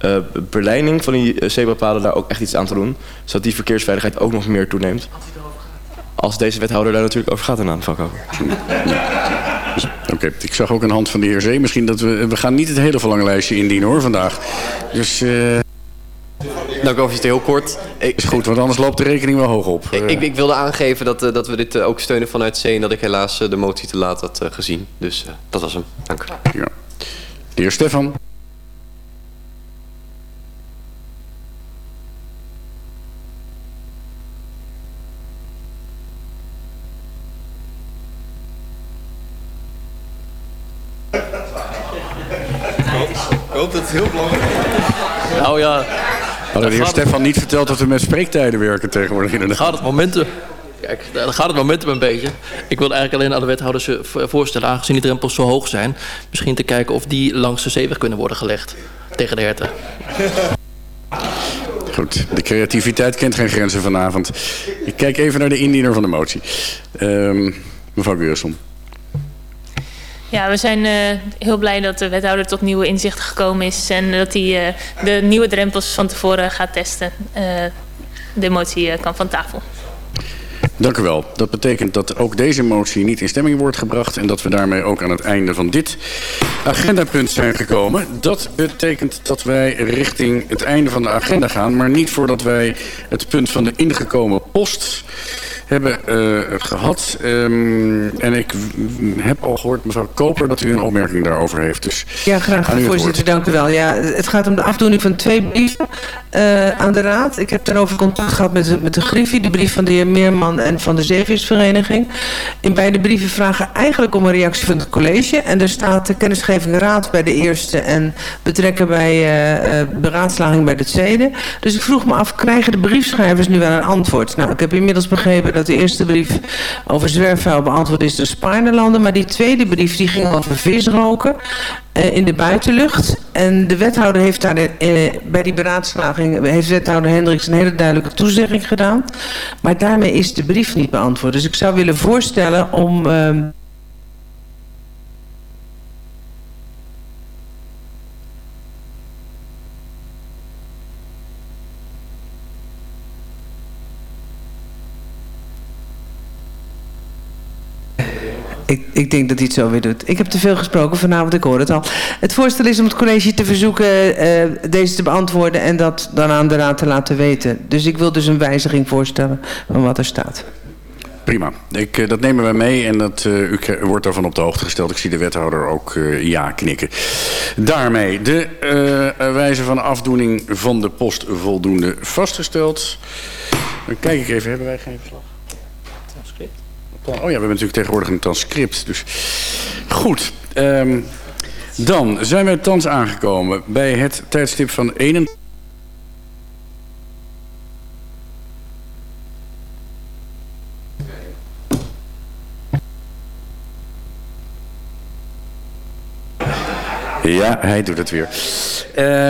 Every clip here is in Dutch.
uh, berlijning van die zebrapaden daar ook echt iets aan te doen. Zodat die verkeersveiligheid ook nog meer toeneemt. Als deze wethouder daar natuurlijk over gaat in aanvak ook. Oké, ik zag ook een hand van de heer Zee. Misschien dat we... We gaan niet het hele verlanglijstje indienen hoor vandaag. Dus... Uh... Nou, ik het heel kort. Ik, is goed, want anders loopt de rekening wel hoog op. Ik, ik, ik wilde aangeven dat, uh, dat we dit uh, ook steunen vanuit C... en dat ik helaas uh, de motie te laat had gezien. Dus dat was hem. Dank. Ja. De heer Stefan. hoop dat het heel belangrijk is. Nou ja... Hadden de heer Stefan niet verteld dat we met spreektijden werken tegenwoordig in de... Gaat het momentum... Kijk, dan gaat het momentum een beetje. Ik wil eigenlijk alleen aan de wethouders voorstellen... aangezien die drempels zo hoog zijn... misschien te kijken of die langs de zeeweg kunnen worden gelegd. Tegen de herten. Goed, de creativiteit kent geen grenzen vanavond. Ik kijk even naar de indiener van de motie. Um, mevrouw Geurson. Ja, we zijn uh, heel blij dat de wethouder tot nieuwe inzichten gekomen is en dat hij uh, de nieuwe drempels van tevoren gaat testen. Uh, de motie kan van tafel. Dank u wel. Dat betekent dat ook deze motie niet in stemming wordt gebracht... en dat we daarmee ook aan het einde van dit agendapunt zijn gekomen. Dat betekent dat wij richting het einde van de agenda gaan... maar niet voordat wij het punt van de ingekomen post hebben uh, gehad. Um, en ik heb al gehoord, mevrouw Koper, dat u een opmerking daarover heeft. Dus ja, graag, voorzitter. Dank u wel. Ja, het gaat om de afdoening van twee brieven uh, aan de Raad. Ik heb daarover contact gehad met de, met de Griffie, de brief van de heer Meerman en van de Zeevisvereniging. In beide brieven vragen eigenlijk om een reactie van het college. En er staat de kennisgeving Raad bij de eerste en betrekken bij uh, beraadslaging bij de tweede. Dus ik vroeg me af, krijgen de briefschrijvers nu wel een antwoord? Nou, ik heb inmiddels begrepen dat de eerste brief over zwerfvuil beantwoord is door Spaarnelanden. Maar die tweede brief die ging over visroken uh, in de buitenlucht. En de wethouder heeft daar de, uh, bij die beraadslaging, heeft wethouder Hendricks een hele duidelijke toezegging gedaan. Maar daarmee is de brief niet beantwoord. Dus ik zou willen voorstellen om... Uh, Ik, denk dat hij het zo weer doet. Ik heb te veel gesproken vanavond, ik hoor het al. Het voorstel is om het college te verzoeken uh, deze te beantwoorden... en dat dan aan de raad te laten weten. Dus ik wil dus een wijziging voorstellen van wat er staat. Prima. Ik, uh, dat nemen wij mee en dat, uh, u wordt daarvan op de hoogte gesteld. Ik zie de wethouder ook ja knikken. Daarmee de wijze van afdoening van de post voldoende vastgesteld. Dan kijk ik even, hebben wij geen verslag? Oh ja, we hebben natuurlijk tegenwoordig een transcript. Dus goed. Um, dan zijn we thans aangekomen bij het tijdstip van 21. Ja, hij doet het weer.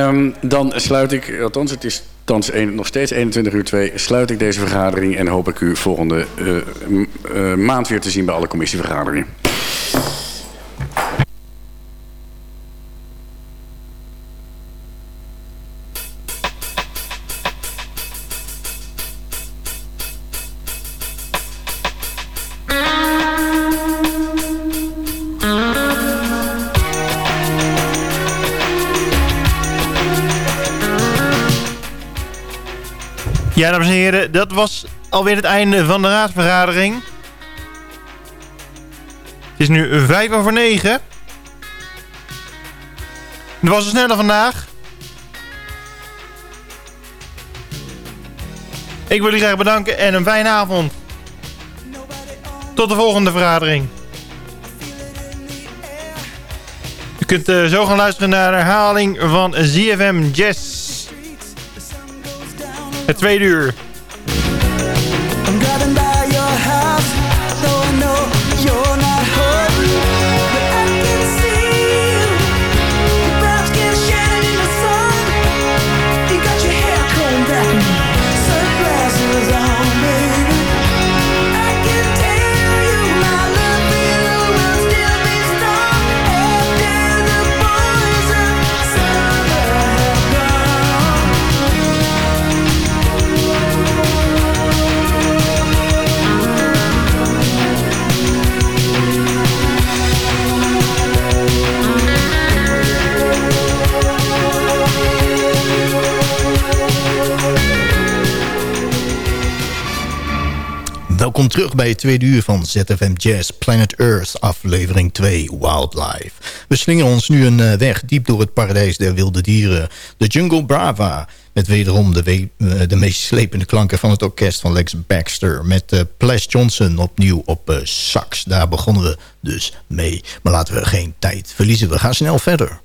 Um, dan sluit ik, althans het is thans nog steeds 21 uur 2, sluit ik deze vergadering en hoop ik u volgende uh, uh, maand weer te zien bij alle commissievergaderingen. Ja, dames en heren, dat was alweer het einde van de raadsvergadering. Het is nu vijf over negen. Het was een snelle vandaag. Ik wil u graag bedanken en een fijne avond. Tot de volgende vergadering. U kunt uh, zo gaan luisteren naar de herhaling van ZFM Jazz. Het tweede uur. Welkom terug bij het tweede uur van ZFM Jazz Planet Earth, aflevering 2, Wildlife. We slingeren ons nu een eh, weg diep door het paradijs der wilde dieren, de Jungle Brava, met wederom de, uh, de meest slepende klanken van het orkest van Lex Baxter, met uh, Ples Johnson opnieuw op sax. Daar begonnen we dus mee, maar laten we geen tijd verliezen, we gaan snel verder.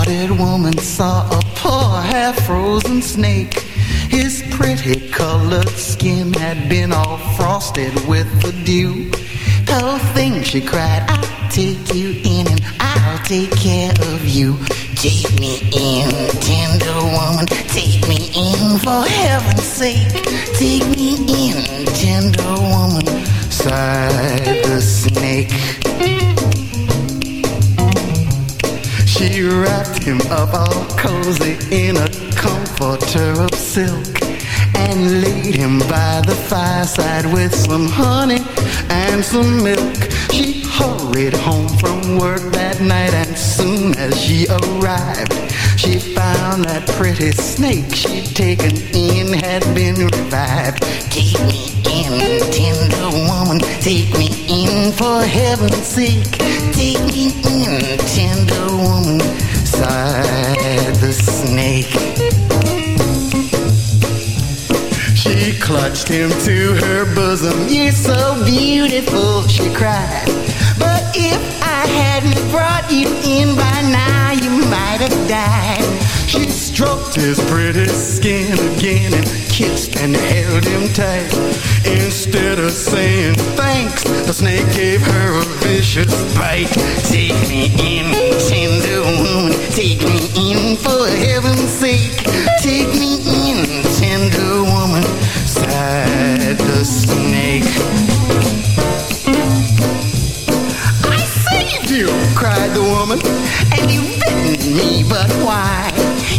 hearted woman saw a poor half frozen snake. His pretty colored skin had been all frosted with the dew. Poor thing, she cried, I'll take you in and I'll take care of you. Take me in, tender woman, take me in for heaven's sake. Take me in, tender woman, sighed the snake. She wrapped him up all cozy in a comforter of silk and laid him by the fireside with some honey and some milk. She hurried home from work that night and soon as she arrived, she found that pretty snake she'd taken in had been revived. Take me in, tender woman, take me in in for heaven's sake. Take me in, tender woman, sighed the snake. She clutched him to her bosom. You're so beautiful, she cried. But if I hadn't brought you in by now, you might have died. She stroked his pretty skin again and kissed and held him tight. Instead of saying thanks, the snake gave her a vicious bite. Take me in, tender woman, take me in for heaven's sake. Take me in, tender woman, sighed the snake. I saved you, cried the woman, and you bitten me, but why?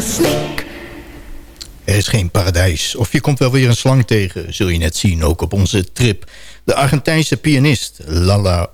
snake. Er is geen paradijs. Of je komt wel weer een slang tegen, zul je net zien, ook op onze trip. De Argentijnse pianist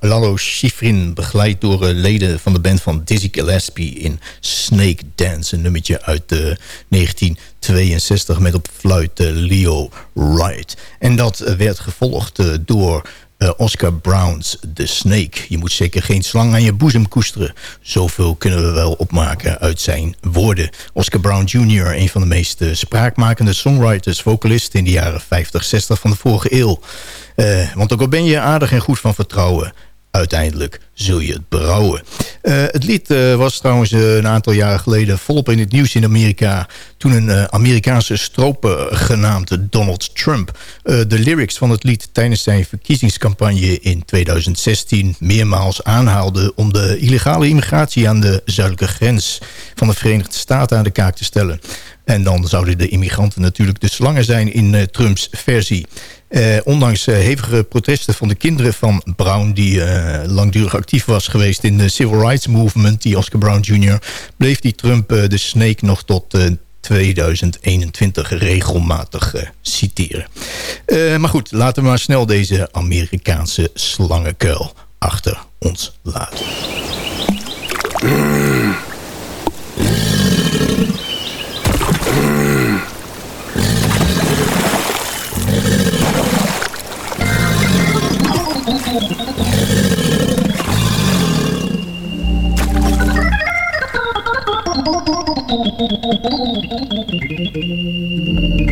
Lalo Schifrin... begeleid door eh, leden van de band van Dizzy Gillespie... in Snake Dance, een nummertje uit de 1962... met op fluit eh, Leo Wright. En dat eh, werd gevolgd eh, door eh, Oscar Brown's The Snake. Je moet zeker geen slang aan je boezem koesteren. Zoveel kunnen we wel opmaken uit zijn woorden. Oscar Brown Jr., een van de meest eh, spraakmakende songwriters... vocalisten in de jaren 50, 60 van de vorige eeuw. Eh, want ook al ben je aardig en goed van vertrouwen... uiteindelijk zul je het berouwen. Eh, het lied eh, was trouwens eh, een aantal jaren geleden volop in het nieuws in Amerika... toen een Amerikaanse stroper genaamd Donald Trump... de lyrics van het lied tijdens zijn verkiezingscampagne in 2016... meermaals aanhaalde om de illegale immigratie aan de zuidelijke grens... van de Verenigde Staten aan de kaak te stellen. En dan zouden de immigranten natuurlijk de slangen zijn in Trumps versie. Eh, ondanks eh, hevige protesten van de kinderen van Brown... die eh, langdurig actief was geweest in de Civil Rights Movement... die Oscar Brown Jr., bleef die Trump de Snake nog tot... eh, 2021 regelmatig citeren. Maar goed, laten we maar snel deze Amerikaanse slangenkuil achter ons laten. Thank you.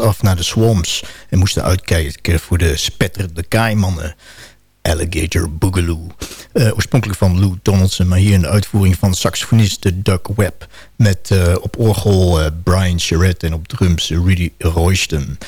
Af naar de swamps... en moesten uitkijken voor de spetterende kaaimannen. Alligator Boogaloo. Uh, oorspronkelijk van Lou Donaldson, maar hier de uitvoering van saxofonist Doug Webb. Met uh, op orgel uh, Brian Charette en op drums Rudy Royston.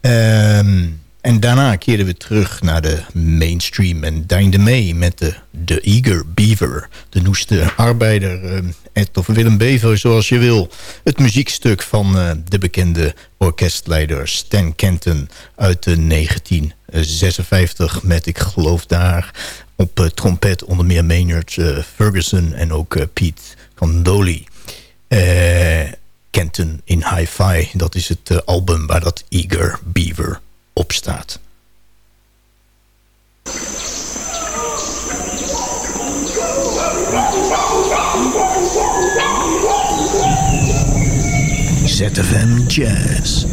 Um, en daarna keerden we terug naar de mainstream en deinde mee met de, de Eager Beaver. De noeste arbeider, uh, Ed of Willem Bever, zoals je wil. Het muziekstuk van uh, de bekende orkestleider Stan Kenton uit de 1956... met, ik geloof daar, op uh, trompet onder meer Maynard Ferguson en ook Pete Condoli. Kenton in Hi-Fi, dat is het album waar dat Eager Beaver op staat. ZFM Jazz.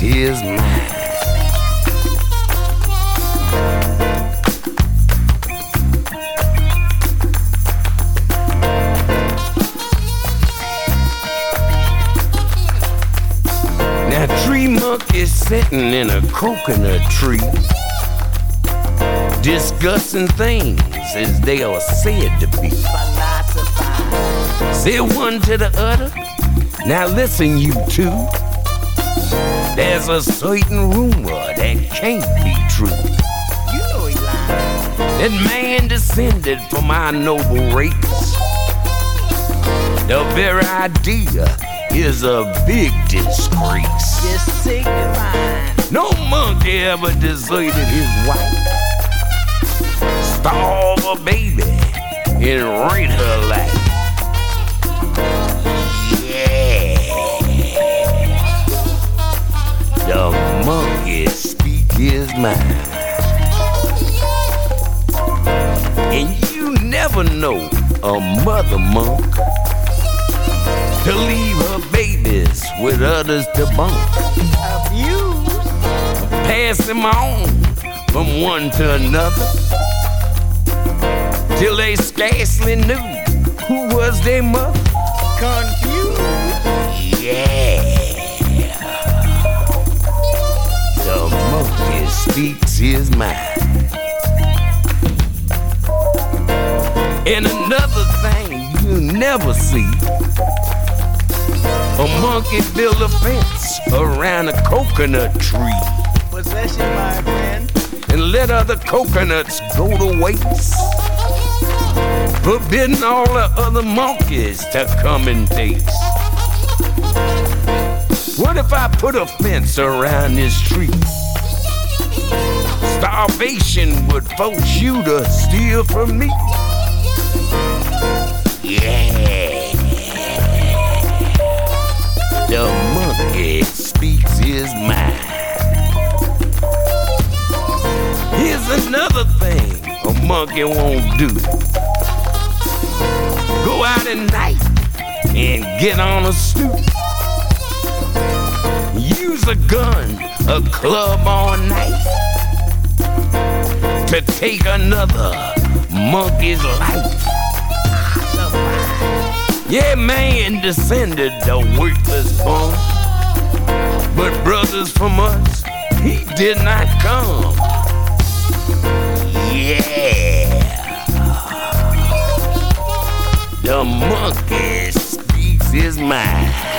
His mind. Now, tree monkey sitting in a coconut tree, discussing things as they are said to be. Say one to the other. Now listen, you two. There's a certain rumor that can't be true. You know he. That man descended from our noble race. The very idea is a big disgrace. Just signifying. No monkey ever deserted his wife. Starve a baby and rate her life. The monkey speak his mind. And you never know a mother monk to leave her babies with others to bunk. Abuse. Pass them on from one to another till they scarcely knew who was their mother. Confused. Yeah. The speaks his mind. And another thing you never see a monkey build a fence around a coconut tree. Possession, my friend. And let other coconuts go to waste. Forbidding all the other monkeys to come and taste. What if I put a fence around this tree? Starvation would force you to steal from me. Yeah. The monkey speaks his mind. Here's another thing a monkey won't do. Go out at night and get on a stoop. Use a gun, a club all night to take another monkey's life. Yeah, man descended the worthless bone. But brothers from us, he did not come. Yeah. The monkey speaks his mind.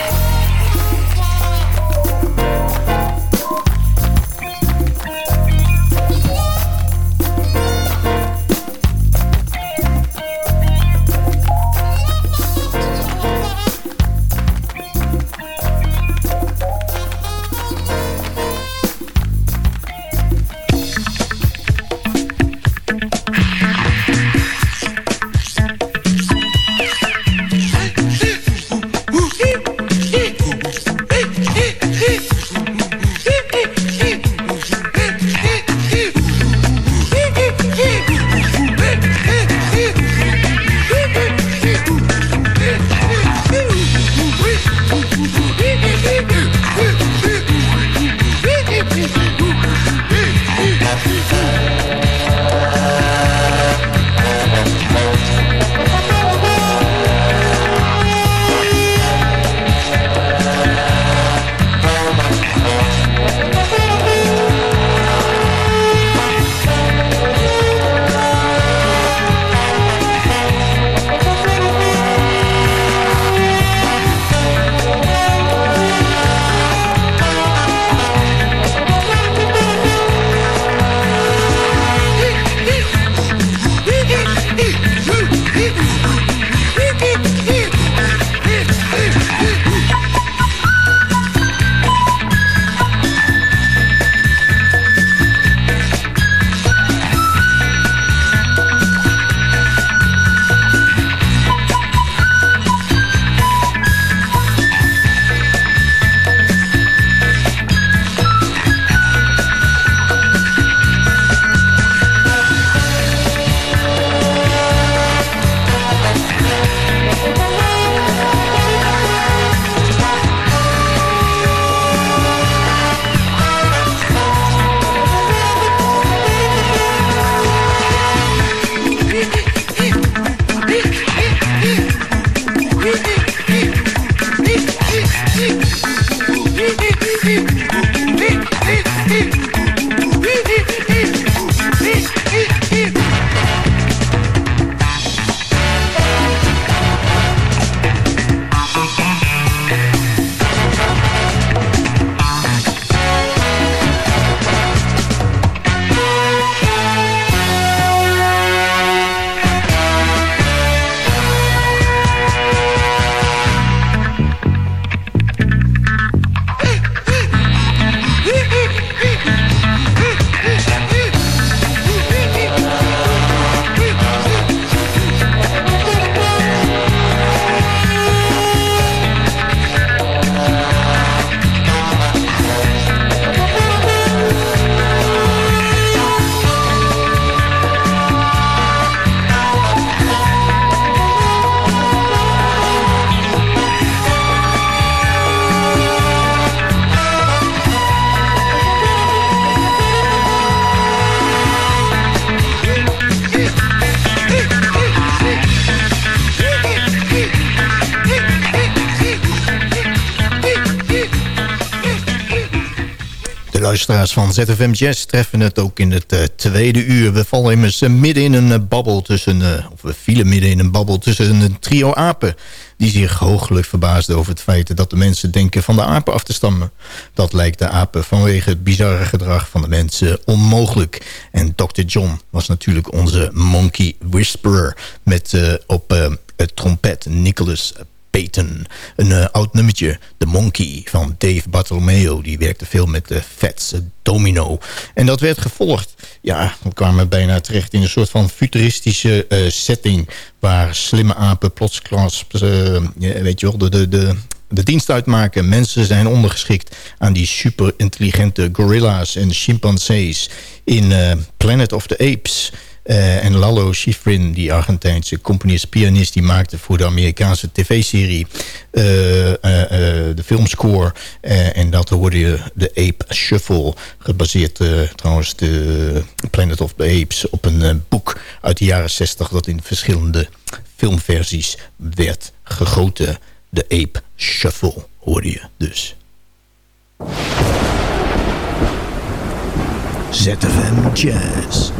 Luisteraars van ZFM Jazz treffen het ook in het uh, tweede uur. We vallen immers uh, midden in een uh, babbel tussen... of we vielen midden in een babbel tussen een trio apen... die zich hooglijk verbaasden over het feit dat de mensen denken van de apen af te stammen. Dat lijkt de apen vanwege het bizarre gedrag van de mensen onmogelijk. En Dr. John was natuurlijk onze monkey whisperer... met op het trompet Nicholas Peyton. Een uh, oud nummertje, The Monkey van Dave Bartolomeo. Die werkte veel met de Fats Domino. En dat werd gevolgd. Ja, we kwamen bijna terecht in een soort van futuristische setting... waar slimme apen plots uh, weet je wel, de, de, de, de dienst uitmaken. Mensen zijn ondergeschikt aan die super intelligente gorilla's en chimpansees... in Planet of the Apes... Uh, en Lalo Schifrin, die Argentijnse componist, pianist... die maakte voor de Amerikaanse tv-serie uh, uh, de filmscore. en dat hoorde je de Ape Shuffle. Gebaseerd trouwens de Planet of the Apes op een boek uit de jaren 60... dat in verschillende filmversies werd gegoten. De Ape Shuffle hoorde je dus. ZFM Jazz.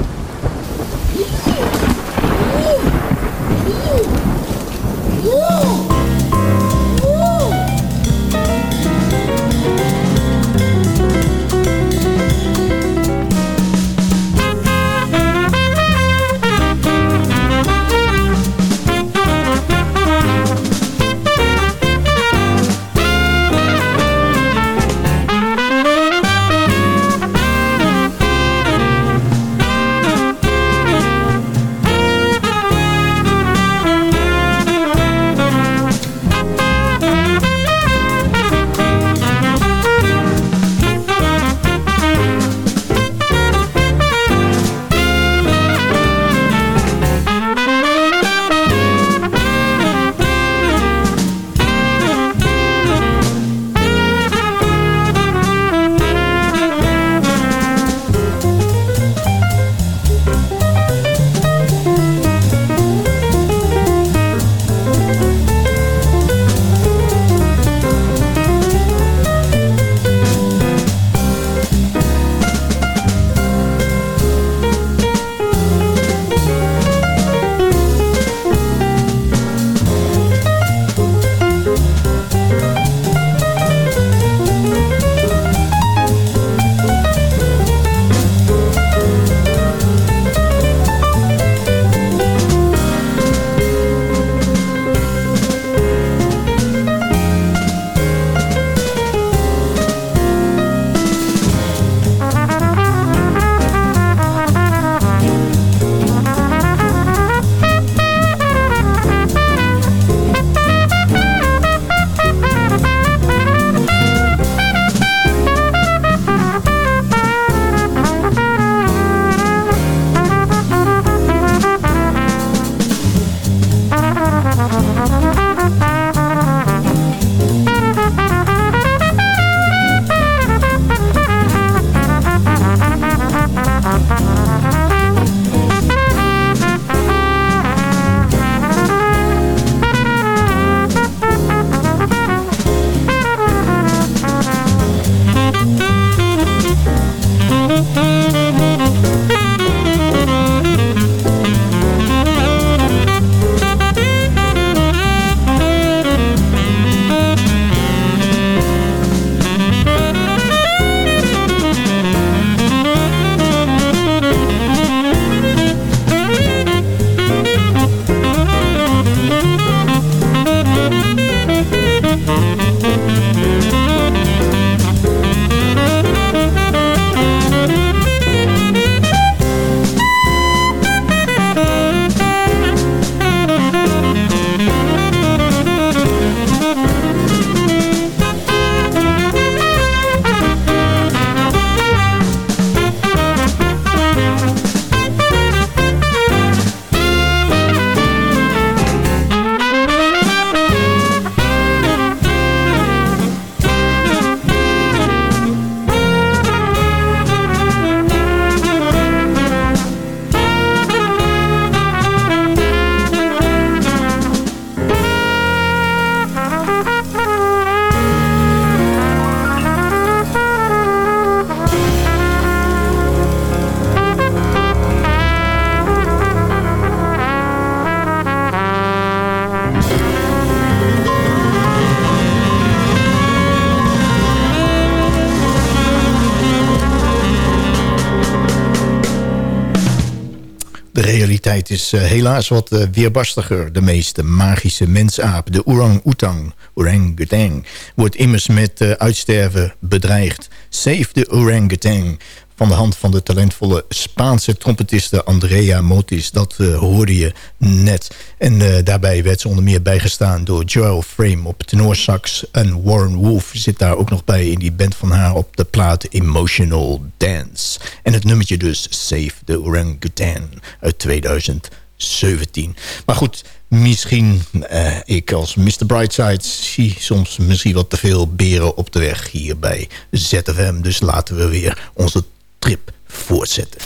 Is eh, helaas wat uh, weerbarstiger. De meeste magische mensaap, de orang-oetang, orangutan... wordt immers met uh, uitsterven bedreigd. Save the orangutan van de hand van de talentvolle Spaanse trompetiste Andrea Motis. Dat uh, hoorde je net. En uh, daarbij werd ze onder meer bijgestaan door Joel Frame op tenorsax. En Warren Wolf zit daar ook nog bij in die band van haar op de plaat Emotional Dance. En het nummertje dus Save the Orangutan uit 2017. Maar goed, misschien uh, ik als Mr. Brightside zie soms misschien wat te veel beren op de weg hier bij ZFM. Dus laten we weer onze trip voortzetten.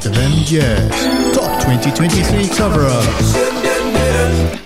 ZFM Jazz Top 2023 cover-ups. De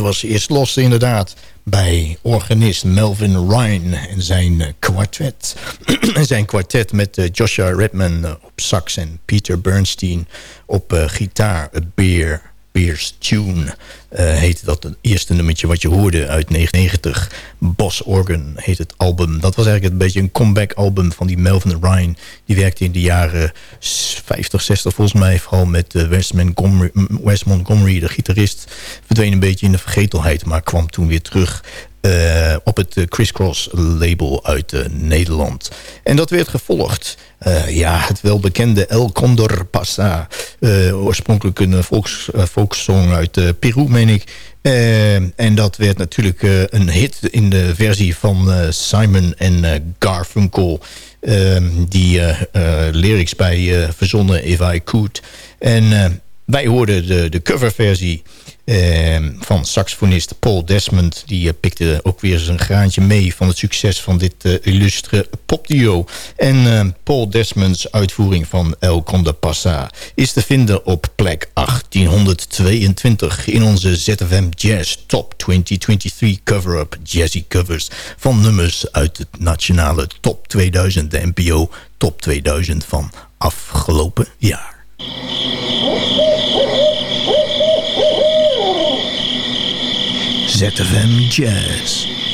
was eerst los inderdaad bij organist Melvin Ryan en zijn eh, kwartet. zijn kwartet met eh, Joshua Redman eh, op sax en Peter Bernstein op gitaar. Beer, Beer's Tune heette dat het eerste nummertje wat je hoorde uit 1990. Boss Organ heet het album. Dat was eigenlijk een beetje een comeback album van die Melvin Ryan. Die werkte in de jaren 50, 60 volgens mij. Vooral met uh, Wes, Montgomery, Wes Montgomery, de gitarist. Verdween een beetje in de vergetelheid, maar kwam toen weer terug. Uh, op het uh, Crisscross label uit uh, Nederland. En dat werd gevolgd. ja, het welbekende El Condor Pasa. oorspronkelijk een volks, volkssong uit Peru, meen ik. en dat werd natuurlijk een hit in de versie van Simon en Garfunkel. die lyrics bij verzonnen If I Could. En wij hoorden de, de coverversie eh, van saxofonist Paul Desmond. Die uh, pikte ook weer zijn graantje mee van het succes van dit uh, illustre popduo. En Paul Desmonds uitvoering van El Conde Passa is te vinden op plek 1822 in onze ZFM Jazz Top 2023 cover-up Jazzy Covers van nummers uit het nationale Top 2000, de NPO Top 2000 van afgelopen jaar. ZFM Jazz. Jazz.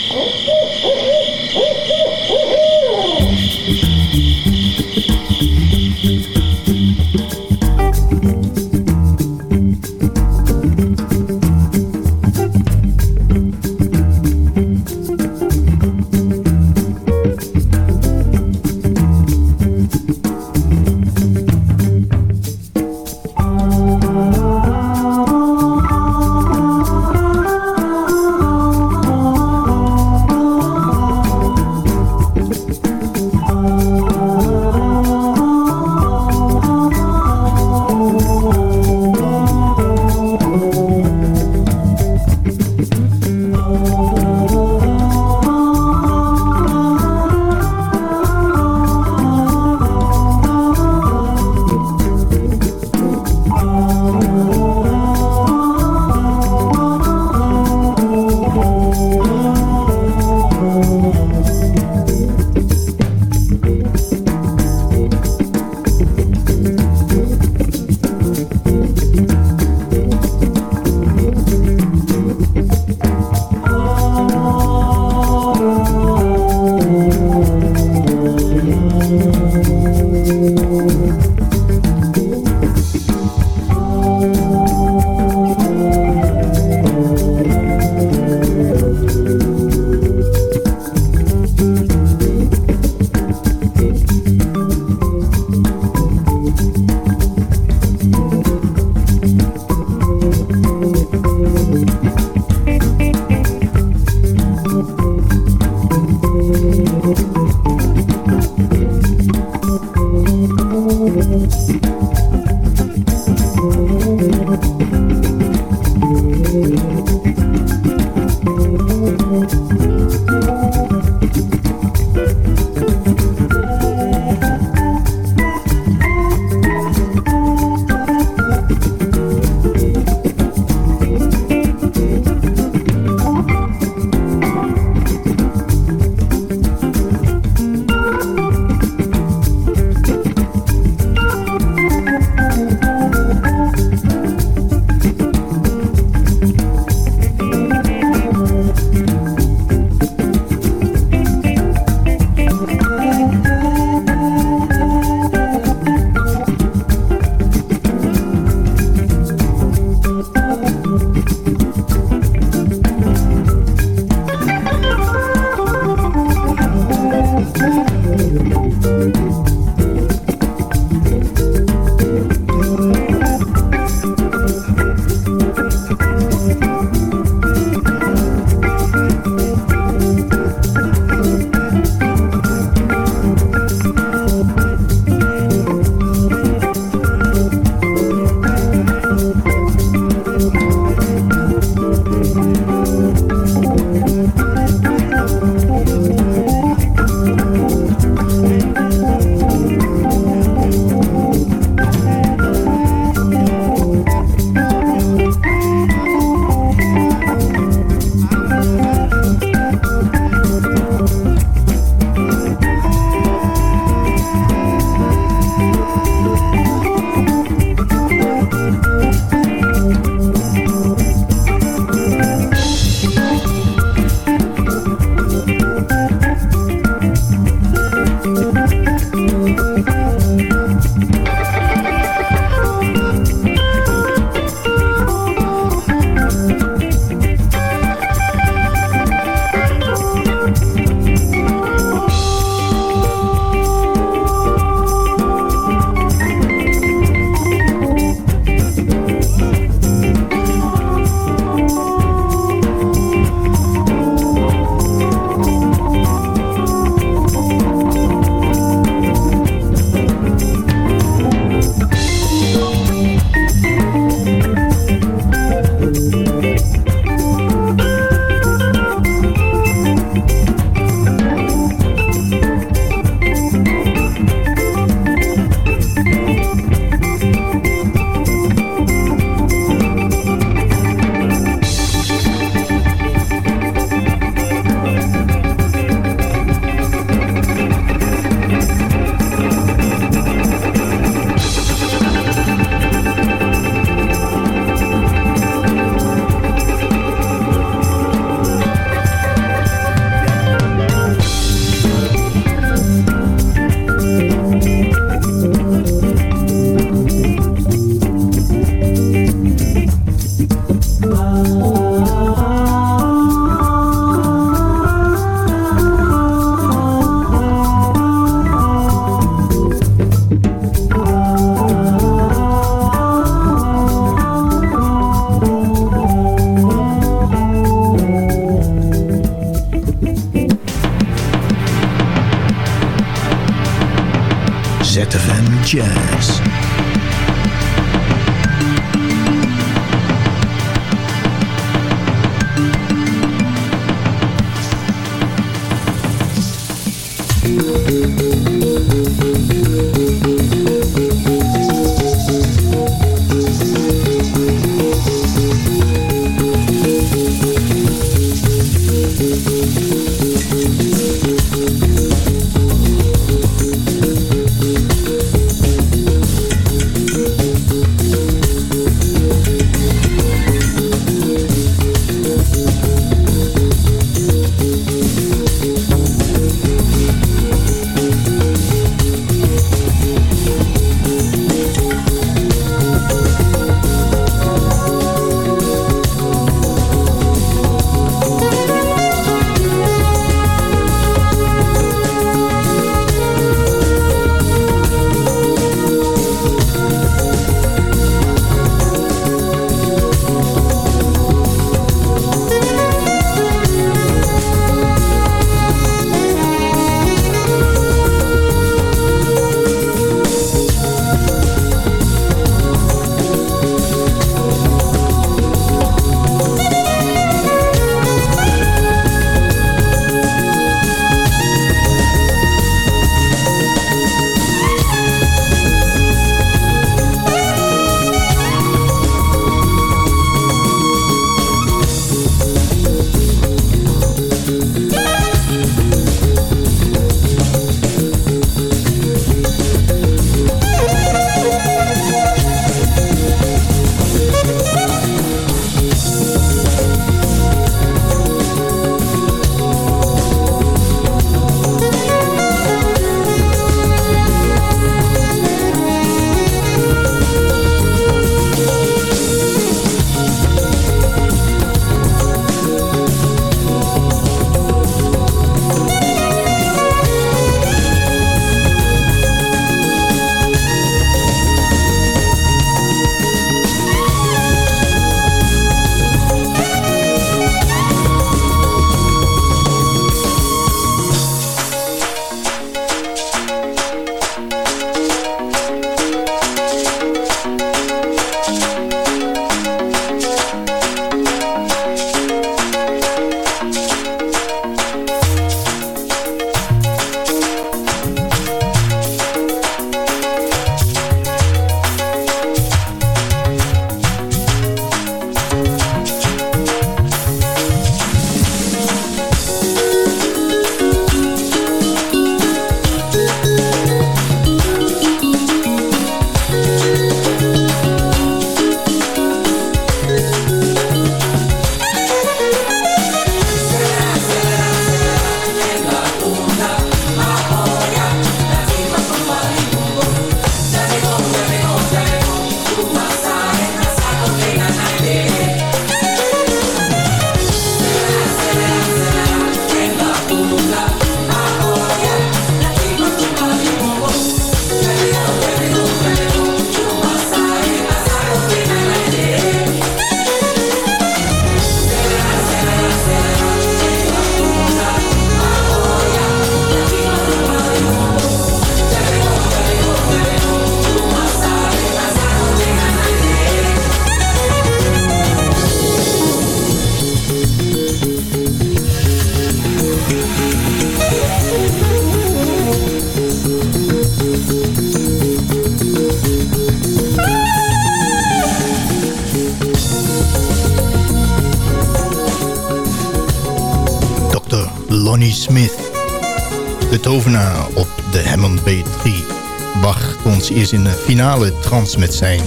Eerst in de finale trance met zijn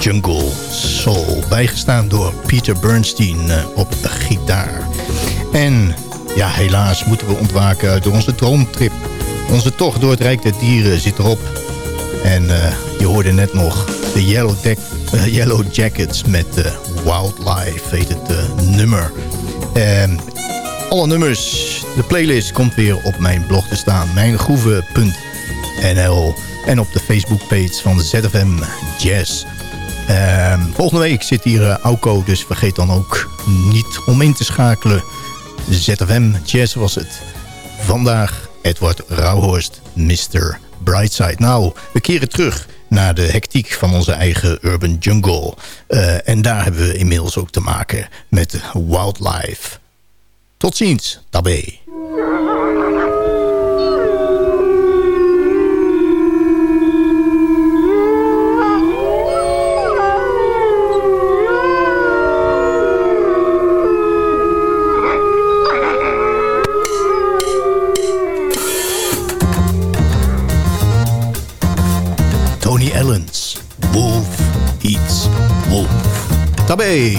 Jungle Soul. Bijgestaan door Peter Bernstein eh, op gitaar. En ja, helaas moeten we ontwaken uit onze droomtrip. Onze tocht door het Rijk der Dieren zit erop. En eh, je hoorde net nog de Yellow, eh, Jackets met uh, Wildlife, heet het nummer. En alle nummers, de playlist komt weer op mijn blog te staan. Mijngroeven.nl En op de Facebookpage van ZFM Jazz. Ehm, volgende week zit hier uh, Auko, dus vergeet dan ook niet om in te schakelen. ZFM Jazz was het. Vandaag Edward Rauhorst, Mr. Brightside. Nou, we keren terug naar de hectiek van onze eigen urban jungle. Eh, en daar hebben we inmiddels ook te maken met wildlife. Tot ziens, tabé. Ellens. Wolf eats wolf. Tabé.